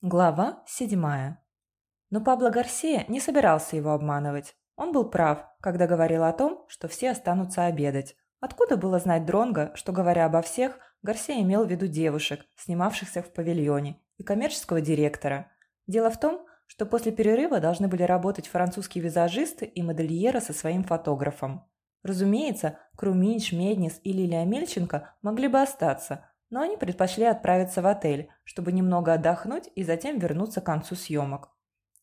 Глава седьмая. Но Пабло Гарсия не собирался его обманывать. Он был прав, когда говорил о том, что все останутся обедать. Откуда было знать Дронго, что, говоря обо всех, Гарсия имел в виду девушек, снимавшихся в павильоне, и коммерческого директора. Дело в том, что после перерыва должны были работать французские визажисты и модельеры со своим фотографом. Разумеется, Крумин, Шмеднис и Лилия Мельченко могли бы остаться, но они предпочли отправиться в отель, чтобы немного отдохнуть и затем вернуться к концу съемок.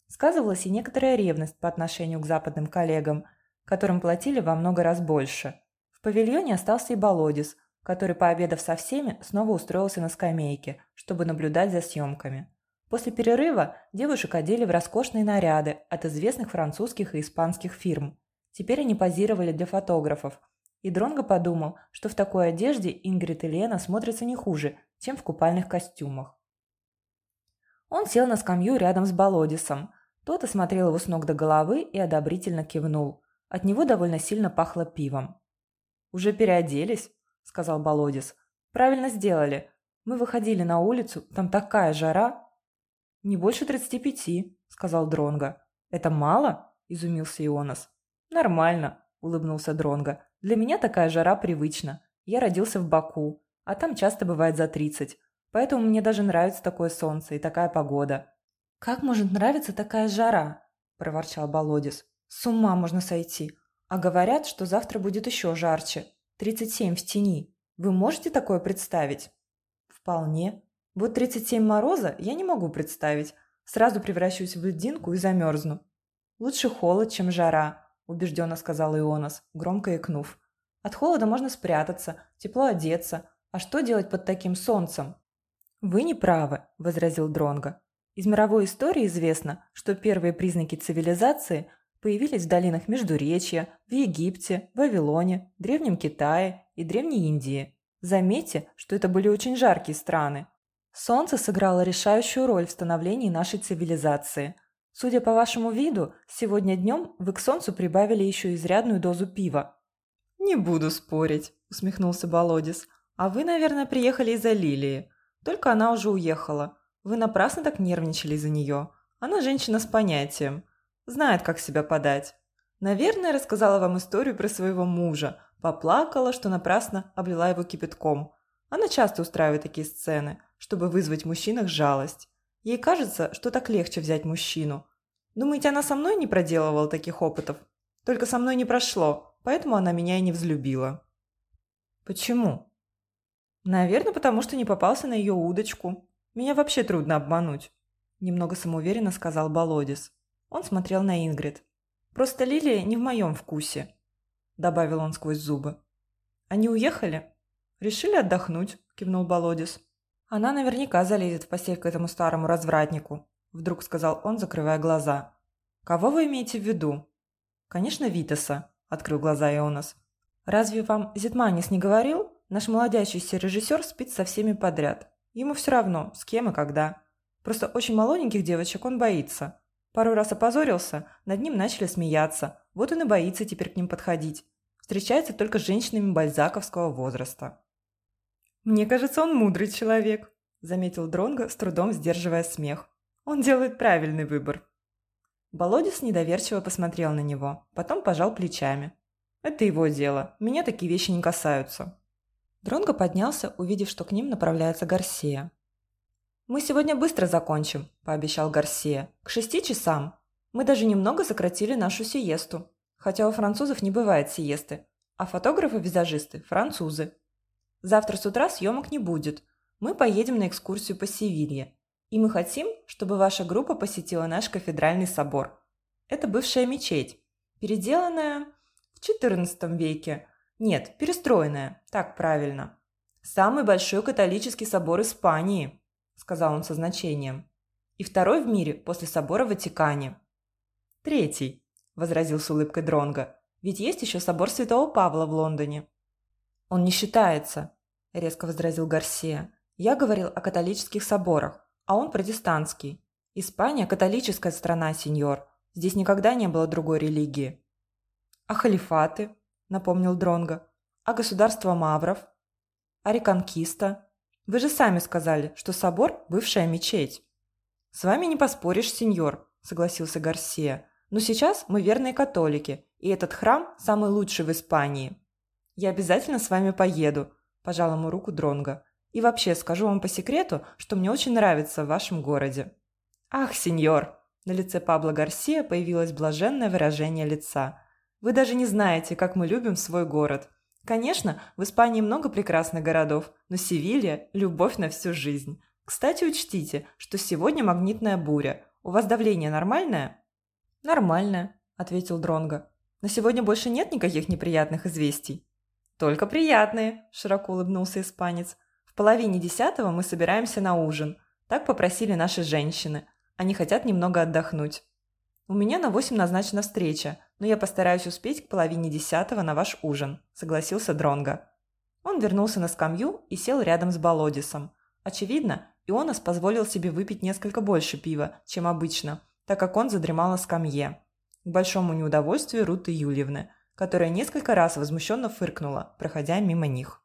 Сказывалась и некоторая ревность по отношению к западным коллегам, которым платили во много раз больше. В павильоне остался и Болодис, который, пообедав со всеми, снова устроился на скамейке, чтобы наблюдать за съемками. После перерыва девушек одели в роскошные наряды от известных французских и испанских фирм. Теперь они позировали для фотографов – и Дронго подумал, что в такой одежде Ингрид и Лена смотрятся не хуже, чем в купальных костюмах. Он сел на скамью рядом с Болодисом. Тот осмотрел его с ног до головы и одобрительно кивнул. От него довольно сильно пахло пивом. «Уже переоделись?» – сказал Болодис. «Правильно сделали. Мы выходили на улицу, там такая жара». «Не больше тридцати пяти», – сказал Дронго. «Это мало?» – изумился Ионас. «Нормально», – улыбнулся Дронго. Для меня такая жара привычна. Я родился в Баку, а там часто бывает за 30. Поэтому мне даже нравится такое солнце и такая погода. «Как может нравиться такая жара?» – проворчал Болодис. «С ума можно сойти. А говорят, что завтра будет еще жарче. 37 в тени. Вы можете такое представить?» «Вполне. Вот 37 мороза я не могу представить. Сразу превращусь в льдинку и замерзну. Лучше холод, чем жара. – убежденно сказал Ионас, громко икнув. «От холода можно спрятаться, тепло одеться. А что делать под таким солнцем?» «Вы не правы», – возразил Дронго. «Из мировой истории известно, что первые признаки цивилизации появились в долинах Междуречья, в Египте, Вавилоне, Древнем Китае и Древней Индии. Заметьте, что это были очень жаркие страны. Солнце сыграло решающую роль в становлении нашей цивилизации – Судя по вашему виду, сегодня днем вы к солнцу прибавили еще изрядную дозу пива». «Не буду спорить», – усмехнулся Болодис. «А вы, наверное, приехали из-за Лилии. Только она уже уехала. Вы напрасно так нервничали за нее. Она женщина с понятием. Знает, как себя подать. Наверное, рассказала вам историю про своего мужа. Поплакала, что напрасно облила его кипятком. Она часто устраивает такие сцены, чтобы вызвать в мужчинах жалость. Ей кажется, что так легче взять мужчину. Думаете, она со мной не проделывала таких опытов? Только со мной не прошло, поэтому она меня и не взлюбила. Почему? Наверное, потому что не попался на ее удочку. Меня вообще трудно обмануть. Немного самоуверенно сказал Болодис. Он смотрел на Ингрид. Просто Лилия не в моем вкусе. Добавил он сквозь зубы. Они уехали? Решили отдохнуть, кивнул Болодис. «Она наверняка залезет в постель к этому старому развратнику», – вдруг сказал он, закрывая глаза. «Кого вы имеете в виду?» «Конечно, Витаса», – открыл глаза Ионас. «Разве вам Зитманис не говорил? Наш молодящийся режиссер спит со всеми подряд. Ему все равно, с кем и когда. Просто очень молоденьких девочек он боится. Пару раз опозорился, над ним начали смеяться. Вот он и боится теперь к ним подходить. Встречается только с женщинами бальзаковского возраста». «Мне кажется, он мудрый человек», – заметил Дронго, с трудом сдерживая смех. «Он делает правильный выбор». Болодис недоверчиво посмотрел на него, потом пожал плечами. «Это его дело. Меня такие вещи не касаются». Дронго поднялся, увидев, что к ним направляется Гарсия. «Мы сегодня быстро закончим», – пообещал Гарсия. «К шести часам. Мы даже немного сократили нашу сиесту. Хотя у французов не бывает сиесты. А фотографы-визажисты – французы. Завтра с утра съемок не будет. Мы поедем на экскурсию по Севилье. И мы хотим, чтобы ваша группа посетила наш кафедральный собор. Это бывшая мечеть, переделанная в XIV веке. Нет, перестроенная, так правильно. Самый большой католический собор Испании, сказал он со значением. И второй в мире после собора в Ватикане. Третий, возразил с улыбкой Дронга. Ведь есть еще собор Святого Павла в Лондоне. Он не считается, резко возразил Гарсия. «Я говорил о католических соборах, а он протестантский. Испания – католическая страна, сеньор. Здесь никогда не было другой религии». «А халифаты?» – напомнил Дронго. «А государство мавров? А реконкиста? Вы же сами сказали, что собор – бывшая мечеть». «С вами не поспоришь, сеньор», – согласился Гарсия. «Но сейчас мы верные католики, и этот храм самый лучший в Испании». «Я обязательно с вами поеду», – пожал ему руку Дронго. «И вообще скажу вам по секрету, что мне очень нравится в вашем городе». «Ах, сеньор!» На лице Пабло Гарсия появилось блаженное выражение лица. «Вы даже не знаете, как мы любим свой город. Конечно, в Испании много прекрасных городов, но Севилья – любовь на всю жизнь. Кстати, учтите, что сегодня магнитная буря. У вас давление нормальное?» «Нормальное», – ответил Дронго. «На сегодня больше нет никаких неприятных известий?» «Только приятные», – широко улыбнулся испанец. «В половине десятого мы собираемся на ужин. Так попросили наши женщины. Они хотят немного отдохнуть. У меня на восемь назначена встреча, но я постараюсь успеть к половине десятого на ваш ужин», – согласился Дронго. Он вернулся на скамью и сел рядом с Болодисом. Очевидно, Ионас позволил себе выпить несколько больше пива, чем обычно, так как он задремал на скамье. К большому неудовольствию Руты Юльевны, которая несколько раз возмущенно фыркнула, проходя мимо них.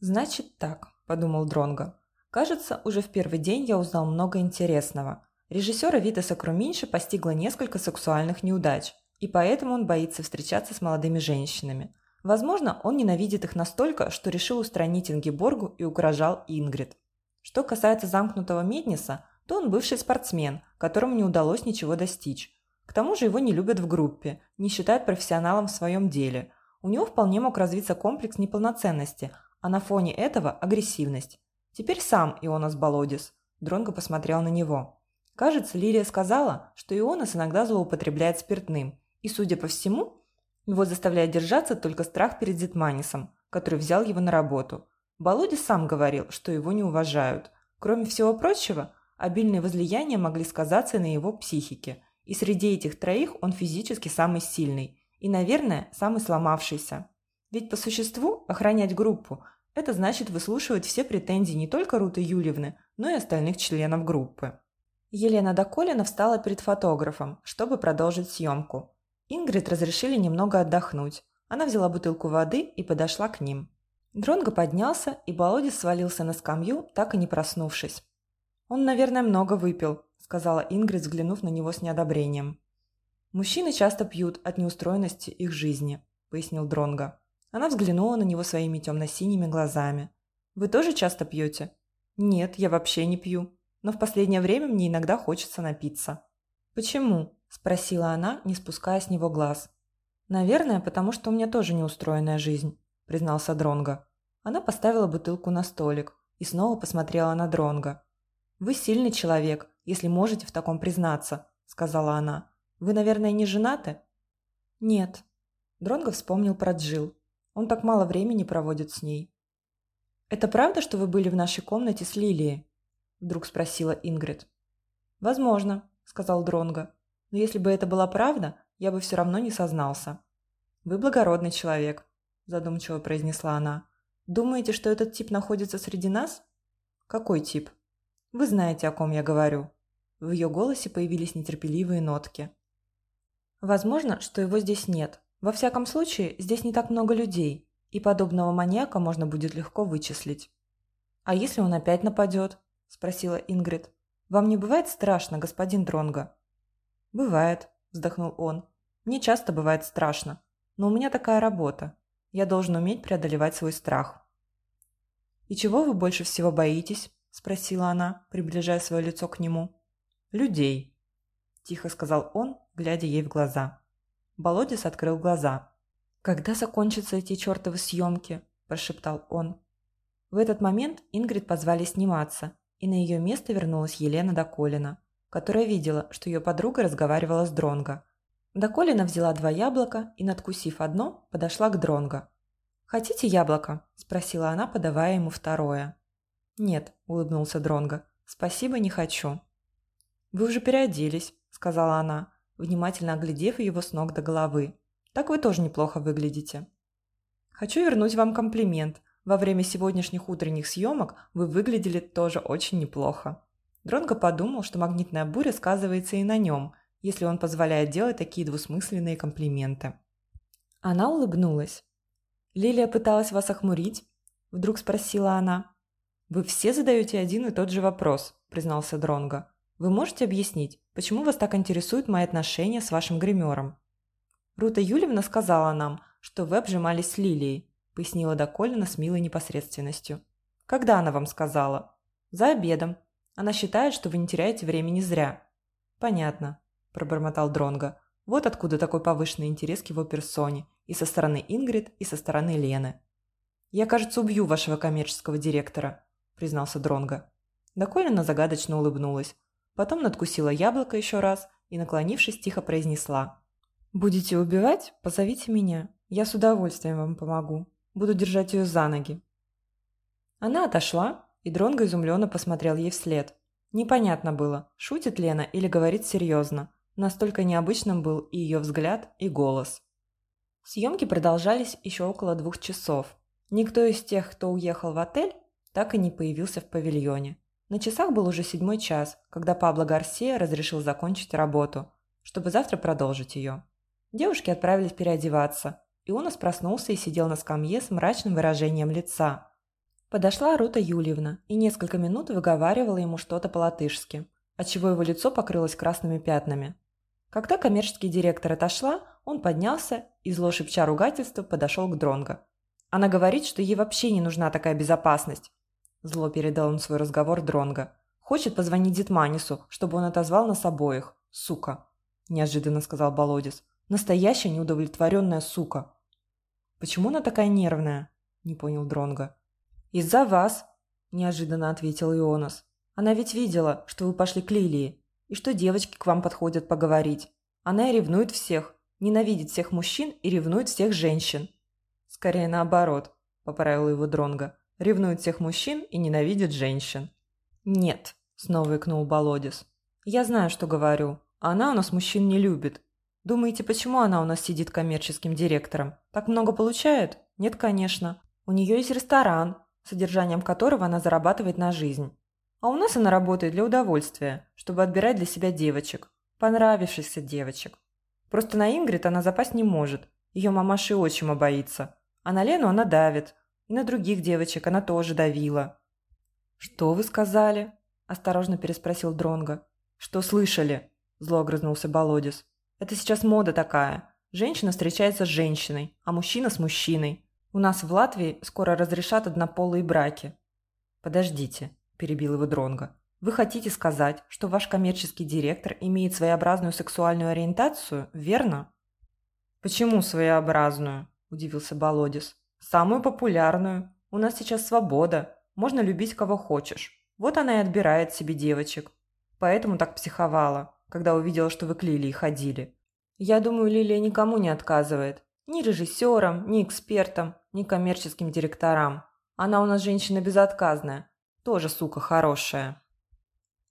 «Значит так», – подумал Дронго. «Кажется, уже в первый день я узнал много интересного. Режиссера Витаса Круминша постигло несколько сексуальных неудач, и поэтому он боится встречаться с молодыми женщинами. Возможно, он ненавидит их настолько, что решил устранить Ингеборгу и угрожал Ингрид. Что касается замкнутого Медниса, то он бывший спортсмен, которому не удалось ничего достичь. К тому же его не любят в группе, не считают профессионалом в своем деле. У него вполне мог развиться комплекс неполноценности, а на фоне этого – агрессивность. Теперь сам Ионас Болодис. Дронго посмотрел на него. Кажется, Лилия сказала, что Ионас иногда злоупотребляет спиртным, и, судя по всему, его заставляет держаться только страх перед Зитманисом, который взял его на работу. Болодя сам говорил, что его не уважают. Кроме всего прочего, обильные возлияния могли сказаться на его психике, и среди этих троих он физически самый сильный и, наверное, самый сломавшийся. Ведь по существу охранять группу – это значит выслушивать все претензии не только Руты Юльевны, но и остальных членов группы. Елена Доколина встала перед фотографом, чтобы продолжить съемку. Ингрид разрешили немного отдохнуть. Она взяла бутылку воды и подошла к ним. Дронго поднялся, и Болодис свалился на скамью, так и не проснувшись. «Он, наверное, много выпил», – сказала Ингрид, взглянув на него с неодобрением. «Мужчины часто пьют от неустроенности их жизни», – пояснил Дронго. Она взглянула на него своими темно-синими глазами. «Вы тоже часто пьете?» «Нет, я вообще не пью», но в последнее время мне иногда хочется напиться». «Почему?» – спросила она, не спуская с него глаз. «Наверное, потому что у меня тоже неустроенная жизнь», – признался Дронго. Она поставила бутылку на столик и снова посмотрела на Дронго. «Вы сильный человек, если можете в таком признаться», – сказала она. «Вы, наверное, не женаты?» «Нет». Дронго вспомнил про Джил. Он так мало времени проводит с ней. «Это правда, что вы были в нашей комнате с Лилией?» вдруг спросила Ингрид. «Возможно», — сказал Дронго. «Но если бы это была правда, я бы все равно не сознался». «Вы благородный человек», — задумчиво произнесла она. «Думаете, что этот тип находится среди нас?» «Какой тип?» «Вы знаете, о ком я говорю». В ее голосе появились нетерпеливые нотки. «Возможно, что его здесь нет. Во всяком случае, здесь не так много людей, и подобного маньяка можно будет легко вычислить. А если он опять нападет?» спросила Ингрид. «Вам не бывает страшно, господин Дронго?» «Бывает», – вздохнул он. «Мне часто бывает страшно, но у меня такая работа. Я должен уметь преодолевать свой страх». «И чего вы больше всего боитесь?» – спросила она, приближая свое лицо к нему. «Людей», – тихо сказал он, глядя ей в глаза. Болодис открыл глаза. «Когда закончатся эти чертовы съемки?» – прошептал он. В этот момент Ингрид позвали сниматься, и на ее место вернулась Елена Доколина, которая видела, что ее подруга разговаривала с Дронго. Доколина взяла два яблока и, надкусив одно, подошла к Дронго. «Хотите яблоко?» – спросила она, подавая ему второе. «Нет», – улыбнулся Дронго. «Спасибо, не хочу». «Вы уже переоделись», – сказала она, внимательно оглядев его с ног до головы. «Так вы тоже неплохо выглядите». «Хочу вернуть вам комплимент», во время сегодняшних утренних съемок вы выглядели тоже очень неплохо. Дронго подумал, что магнитная буря сказывается и на нем, если он позволяет делать такие двусмысленные комплименты. Она улыбнулась. «Лилия пыталась вас охмурить?» – вдруг спросила она. «Вы все задаете один и тот же вопрос», – признался Дронго. Вы можете объяснить, почему вас так интересуют мои отношения с вашим гримером?» «Рута Юльевна сказала нам, что вы обжимались с Лилией», пояснила Доколина с милой непосредственностью. «Когда она вам сказала?» «За обедом. Она считает, что вы не теряете времени зря». «Понятно», – пробормотал Дронго. «Вот откуда такой повышенный интерес к его персоне и со стороны Ингрид, и со стороны Лены». «Я, кажется, убью вашего коммерческого директора», – признался Дронго. Доколина загадочно улыбнулась. Потом надкусила яблоко еще раз и, наклонившись, тихо произнесла. «Будете убивать? Позовите меня. Я с удовольствием вам помогу. Буду держать ее за ноги». Она отошла, и Дронго изумленно посмотрел ей вслед. Непонятно было, шутит Лена или говорит серьезно. Настолько необычным был и ее взгляд, и голос. Съемки продолжались еще около двух часов. Никто из тех, кто уехал в отель, так и не появился в павильоне. На часах был уже седьмой час, когда Пабло Гарсия разрешил закончить работу, чтобы завтра продолжить ее. Девушки отправились переодеваться. Ионас проснулся и сидел на скамье с мрачным выражением лица. Подошла Рута Юльевна и несколько минут выговаривала ему что-то по-латышски, отчего его лицо покрылось красными пятнами. Когда коммерческий директор отошла, он поднялся и, зло шепча ругательства, подошел к Дронго. Она говорит, что ей вообще не нужна такая безопасность. Зло передал он свой разговор Дронго. Хочет позвонить Дитманису, чтобы он отозвал нас обоих. Сука. Неожиданно сказал Болодис. Настоящая неудовлетворенная сука. Почему она такая нервная? Не понял Дронго. Из-за вас, неожиданно ответил Ионас. Она ведь видела, что вы пошли к Лилии, и что девочки к вам подходят поговорить. Она и ревнует всех, ненавидит всех мужчин и ревнует всех женщин. Скорее наоборот, поправил его Дронго. Ревнует всех мужчин и ненавидит женщин. Нет, снова икнул Болодис. Я знаю, что говорю. Она у нас мужчин не любит, Думаете, почему она у нас сидит коммерческим директором? Так много получает? Нет, конечно. У нее есть ресторан, содержанием которого она зарабатывает на жизнь. А у нас она работает для удовольствия, чтобы отбирать для себя девочек. Понравившихся девочек. Просто на Ингрид она запасть не может. Ее мамаши отчима боится. А на Лену она давит. И на других девочек она тоже давила. «Что вы сказали?» – осторожно переспросил Дронго. «Что слышали?» – зло огрызнулся Болодис. Это сейчас мода такая. Женщина встречается с женщиной, а мужчина с мужчиной. У нас в Латвии скоро разрешат однополые браки. Подождите, перебил его Дронго. Вы хотите сказать, что ваш коммерческий директор имеет своеобразную сексуальную ориентацию, верно? Почему своеобразную? удивился Болодис. Самую популярную. У нас сейчас свобода. Можно любить кого хочешь. Вот она и отбирает себе девочек. Поэтому так психовала когда увидела, что вы к Лилии ходили. Я думаю, Лилия никому не отказывает. Ни режиссерам, ни экспертам, ни коммерческим директорам. Она у нас женщина безотказная. Тоже, сука, хорошая.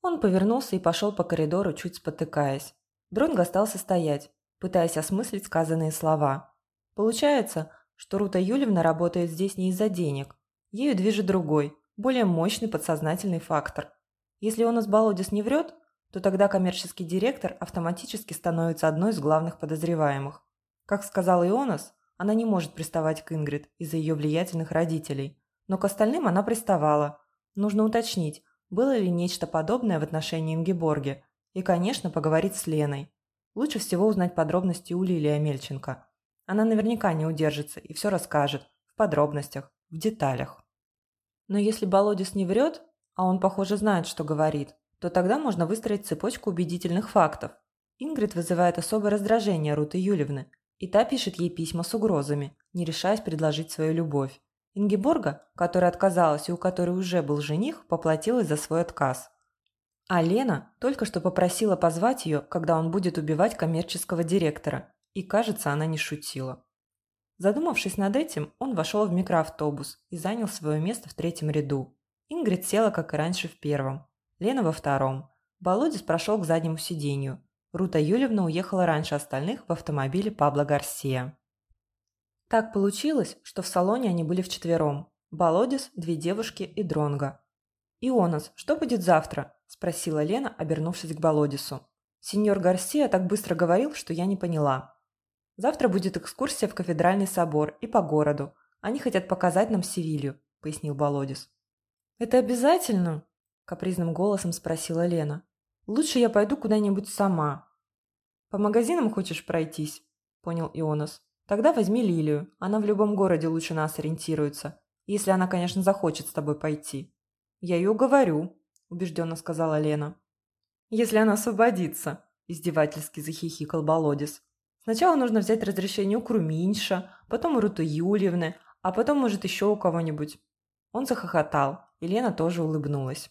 Он повернулся и пошел по коридору, чуть спотыкаясь. Дронго остался стоять, пытаясь осмыслить сказанные слова. Получается, что Рута Юлевна работает здесь не из-за денег. Ею движет другой, более мощный подсознательный фактор. Если он из Болодис не врет, то тогда коммерческий директор автоматически становится одной из главных подозреваемых. Как сказал Ионас, она не может приставать к Ингрид из-за ее влиятельных родителей, но к остальным она приставала. Нужно уточнить, было ли нечто подобное в отношении Ингеборги, и, конечно, поговорить с Леной. Лучше всего узнать подробности у Лилии Амельченко. Она наверняка не удержится и все расскажет, в подробностях, в деталях. Но если Болодис не врет, а он, похоже, знает, что говорит, то тогда можно выстроить цепочку убедительных фактов. Ингрид вызывает особое раздражение Руты Юлевны, и та пишет ей письма с угрозами, не решаясь предложить свою любовь. Ингеборга, которая отказалась и у которой уже был жених, поплатилась за свой отказ. А Лена только что попросила позвать ее, когда он будет убивать коммерческого директора, и, кажется, она не шутила. Задумавшись над этим, он вошел в микроавтобус и занял свое место в третьем ряду. Ингрид села, как и раньше, в первом. Лена во втором. Болодис прошел к заднему сиденью. Рута Юлевна уехала раньше остальных в автомобиле Пабло Гарсия. Так получилось, что в салоне они были вчетвером. Болодис, две девушки и Дронго. «Ионас, что будет завтра?» – спросила Лена, обернувшись к Болодису. Сеньор Гарсия так быстро говорил, что я не поняла. «Завтра будет экскурсия в кафедральный собор и по городу. Они хотят показать нам Севилью», – пояснил Болодис. «Это обязательно?» капризным голосом спросила Лена. Лучше я пойду куда-нибудь сама. По магазинам хочешь пройтись? Понял Ионос. Тогда возьми Лилию. Она в любом городе лучше нас ориентируется. Если она, конечно, захочет с тобой пойти. Я ее уговорю, убежденно сказала Лена. Если она освободится, издевательски захихикал Болодис. Сначала нужно взять разрешение у Круминша, потом у Руты Юльевны, а потом, может, еще у кого-нибудь. Он захохотал, и Лена тоже улыбнулась.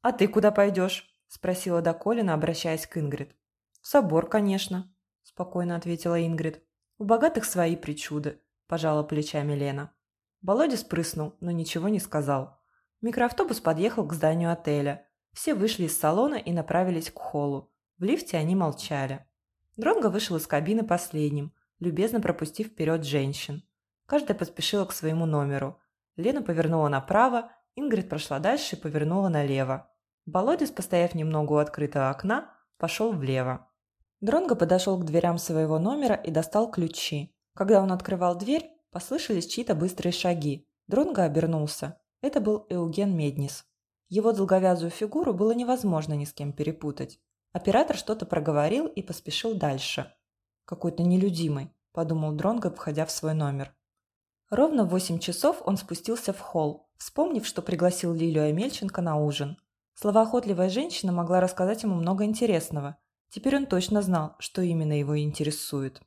«А ты куда пойдешь?» – спросила Доколина, обращаясь к Ингрид. «В собор, конечно», – спокойно ответила Ингрид. «У богатых свои причуды», – пожала плечами Лена. Володя спрыснул, но ничего не сказал. Микроавтобус подъехал к зданию отеля. Все вышли из салона и направились к холлу. В лифте они молчали. Дронго вышел из кабины последним, любезно пропустив вперед женщин. Каждая поспешила к своему номеру. Лена повернула направо, Ингрид прошла дальше и повернула налево. Болодис, постояв немного у открытого окна, пошел влево. Дронго подошел к дверям своего номера и достал ключи. Когда он открывал дверь, послышались чьи-то быстрые шаги. Дронго обернулся. Это был Эуген Меднис. Его долговязую фигуру было невозможно ни с кем перепутать. Оператор что-то проговорил и поспешил дальше. «Какой-то нелюдимый», – подумал Дронго, входя в свой номер. Ровно в восемь часов он спустился в холл, вспомнив, что пригласил Лилию Амельченко на ужин. Словоохотливая женщина могла рассказать ему много интересного. Теперь он точно знал, что именно его интересует.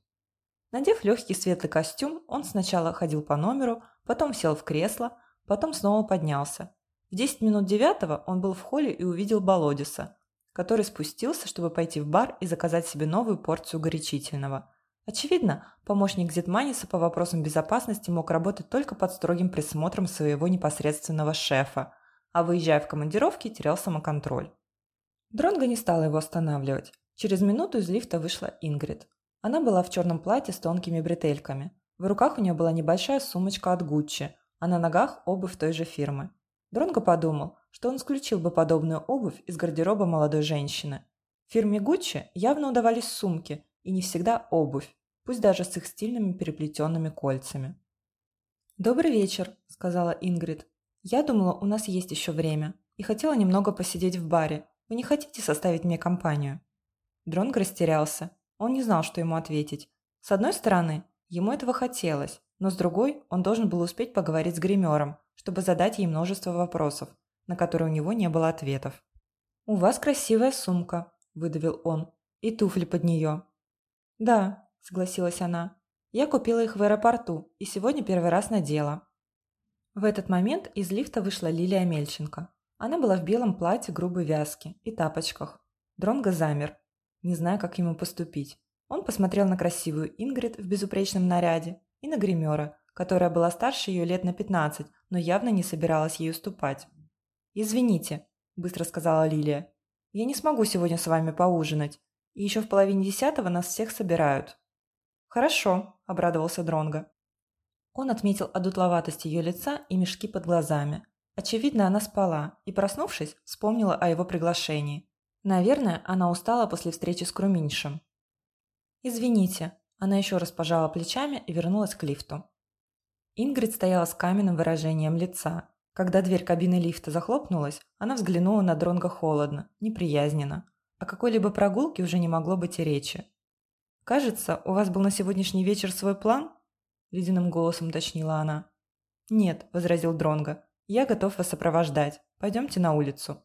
Надев легкий светлый костюм, он сначала ходил по номеру, потом сел в кресло, потом снова поднялся. В 10 минут девятого он был в холле и увидел Болодиса, который спустился, чтобы пойти в бар и заказать себе новую порцию горячительного. Очевидно, помощник Зетманиса по вопросам безопасности мог работать только под строгим присмотром своего непосредственного шефа – а выезжая в командировки, терял самоконтроль. Дронго не стала его останавливать. Через минуту из лифта вышла Ингрид. Она была в черном платье с тонкими бретельками. В руках у нее была небольшая сумочка от Гуччи, а на ногах обувь той же фирмы. Дронго подумал, что он исключил бы подобную обувь из гардероба молодой женщины. Фирме Гуччи явно удавались сумки, и не всегда обувь, пусть даже с их стильными переплетенными кольцами. «Добрый вечер», – сказала Ингрид. «Я думала, у нас есть еще время, и хотела немного посидеть в баре. Вы не хотите составить мне компанию?» Дронг растерялся. Он не знал, что ему ответить. С одной стороны, ему этого хотелось, но с другой, он должен был успеть поговорить с гримером, чтобы задать ей множество вопросов, на которые у него не было ответов. «У вас красивая сумка», – выдавил он, – «и туфли под нее». «Да», – согласилась она, – «я купила их в аэропорту и сегодня первый раз надела». В этот момент из лифта вышла Лилия Мельченко. Она была в белом платье грубой вязки и тапочках. Дронго замер, не зная, как ему поступить. Он посмотрел на красивую Ингрид в безупречном наряде и на гримера, которая была старше ее лет на 15, но явно не собиралась ей уступать. «Извините», – быстро сказала Лилия. «Я не смогу сегодня с вами поужинать, и еще в половине десятого нас всех собирают». «Хорошо», – обрадовался Дронго. Он отметил одутловатость ее лица и мешки под глазами. Очевидно, она спала и, проснувшись, вспомнила о его приглашении. Наверное, она устала после встречи с Круминшем. «Извините», она еще раз пожала плечами и вернулась к лифту. Ингрид стояла с каменным выражением лица. Когда дверь кабины лифта захлопнулась, она взглянула на Дронга холодно, неприязненно. О какой-либо прогулке уже не могло быть и речи. «Кажется, у вас был на сегодняшний вечер свой план?» – ледяным голосом уточнила она. «Нет», – возразил Дронго, – «я готов вас сопровождать. Пойдемте на улицу».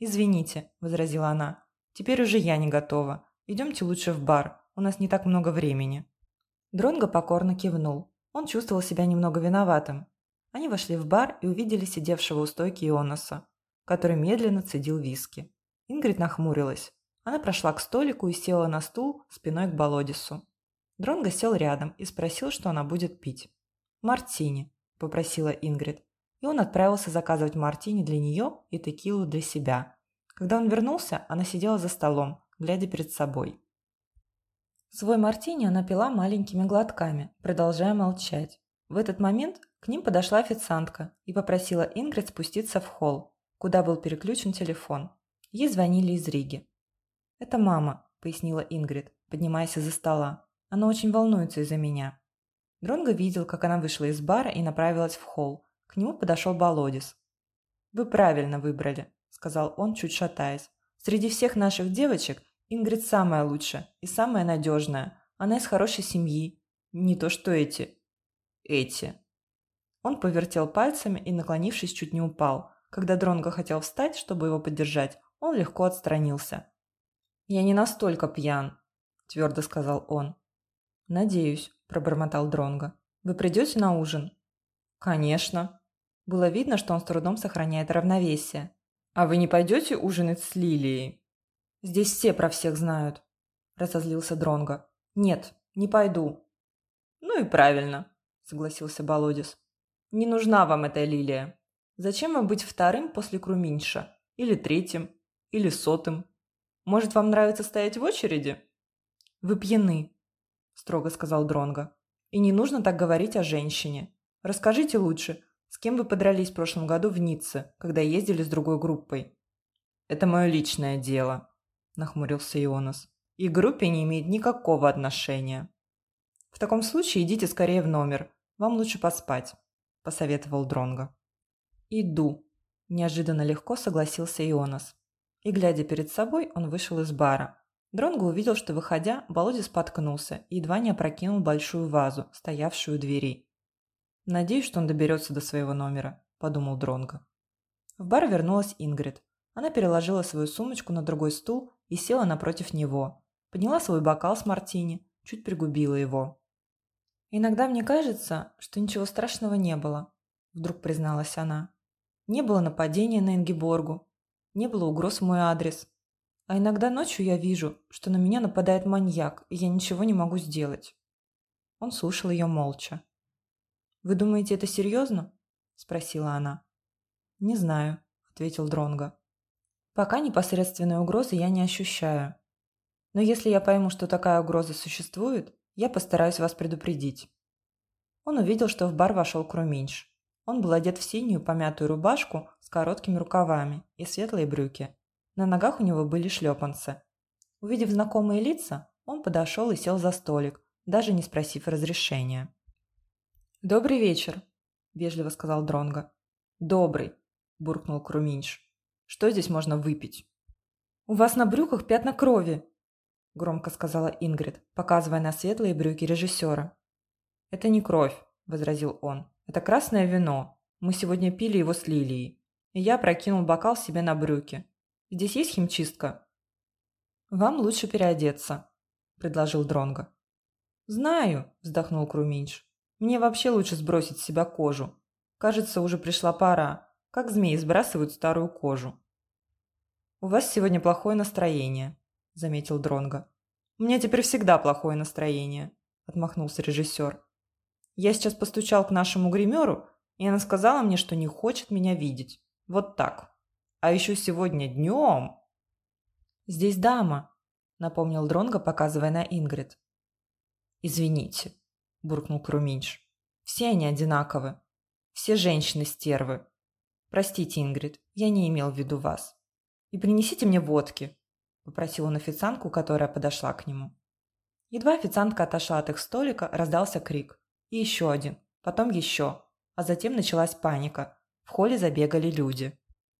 «Извините», – возразила она, – «теперь уже я не готова. Идемте лучше в бар, у нас не так много времени». Дронго покорно кивнул. Он чувствовал себя немного виноватым. Они вошли в бар и увидели сидевшего у стойки Ионоса, который медленно цедил виски. Ингрид нахмурилась. Она прошла к столику и села на стул спиной к Болодису. Дронго сел рядом и спросил, что она будет пить. «Мартини», – попросила Ингрид. И он отправился заказывать мартини для нее и текилу для себя. Когда он вернулся, она сидела за столом, глядя перед собой. Свой мартини она пила маленькими глотками, продолжая молчать. В этот момент к ним подошла официантка и попросила Ингрид спуститься в холл, куда был переключен телефон. Ей звонили из Риги. «Это мама», – пояснила Ингрид, поднимаясь из-за стола. Она очень волнуется из-за меня». Дронго видел, как она вышла из бара и направилась в холл. К нему подошел Болодис. «Вы правильно выбрали», – сказал он, чуть шатаясь. Среди всех наших девочек Ингрид самая лучшая и самая надежная. Она из хорошей семьи. Не то что эти. Эти. Он повертел пальцами и, наклонившись, чуть не упал. Когда Дронго хотел встать, чтобы его поддержать, он легко отстранился. «Я не настолько пьян», – твердо сказал он. «Надеюсь», – пробормотал Дронго. «Вы придете на ужин?» «Конечно». Было видно, что он с трудом сохраняет равновесие. «А вы не пойдете ужинать с Лилией?» «Здесь все про всех знают», – разозлился Дронго. «Нет, не пойду». «Ну и правильно», – согласился Болодис. «Не нужна вам эта Лилия. Зачем вам быть вторым после Круминша? Или третьим? Или сотым? Может, вам нравится стоять в очереди?» «Вы пьяны», – строго сказал Дронго. «И не нужно так говорить о женщине. Расскажите лучше, с кем вы подрались в прошлом году в Ницце, когда ездили с другой группой?» «Это мое личное дело», – нахмурился Ионас. «И группе не имеет никакого отношения». «В таком случае идите скорее в номер. Вам лучше поспать», – посоветовал Дронго. «Иду», – неожиданно легко согласился Ионас. И, глядя перед собой, он вышел из бара. Дронго увидел, что, выходя, Володя споткнулся и едва не опрокинул большую вазу, стоявшую у двери. «Надеюсь, что он доберется до своего номера», – подумал Дронго. В бар вернулась Ингрид. Она переложила свою сумочку на другой стул и села напротив него. Подняла свой бокал с мартини, чуть пригубила его. «Иногда мне кажется, что ничего страшного не было», – вдруг призналась она. «Не было нападения на Ингеборгу, не было угроз в мой адрес, а иногда ночью я вижу, что на меня нападает маньяк, и я ничего не могу сделать. Он слушал ее молча. «Вы думаете, это серьезно?» – спросила она. «Не знаю», – ответил Дронго. «Пока непосредственной угрозы я не ощущаю. Но если я пойму, что такая угроза существует, я постараюсь вас предупредить». Он увидел, что в бар вошел Круминш. Он был одет в синюю помятую рубашку с короткими рукавами и светлые брюки. На ногах у него были шлепанцы. Увидев знакомые лица, он подошел и сел за столик, даже не спросив разрешения. «Добрый вечер», – вежливо сказал Дронго. «Добрый», – буркнул Круминч. «Что здесь можно выпить?» «У вас на брюках пятна крови», – громко сказала Ингрид, показывая на светлые брюки режиссера. «Это не кровь», – возразил он. «Это красное вино. Мы сегодня пили его с Лилией. И я прокинул бокал себе на брюки. Здесь есть химчистка?» «Вам лучше переодеться», – предложил Дронго. «Знаю», – вздохнул Круминч. «Мне вообще лучше сбросить с себя кожу. Кажется, уже пришла пора. Как змеи сбрасывают старую кожу». «У вас сегодня плохое настроение», – заметил Дронго. «У меня теперь всегда плохое настроение», – отмахнулся режиссер. «Я сейчас постучал к нашему гримеру, и она сказала мне, что не хочет меня видеть. Вот так». А еще сегодня днем...» «Здесь дама», — напомнил Дронго, показывая на Ингрид. «Извините», — буркнул Круминч. «Все они одинаковы. Все женщины стервы. Простите, Ингрид, я не имел в виду вас. И принесите мне водки», — попросил он официантку, которая подошла к нему. Едва официантка отошла от их столика, раздался крик. И еще один, потом еще. А затем началась паника. В холле забегали люди.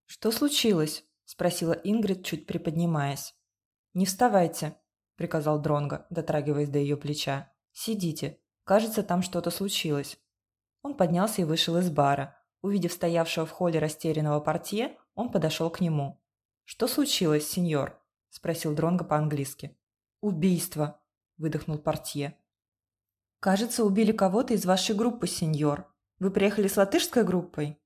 «Что случилось?» – спросила Ингрид, чуть приподнимаясь. «Не вставайте», – приказал Дронго, дотрагиваясь до ее плеча. «Сидите. Кажется, там что-то случилось». Он поднялся и вышел из бара. Увидев стоявшего в холле растерянного портье, он подошел к нему. «Что случилось, сеньор?» – спросил Дронго по-английски. «Убийство», – выдохнул портье. «Кажется, убили кого-то из вашей группы, сеньор. Вы приехали с латышской группой?»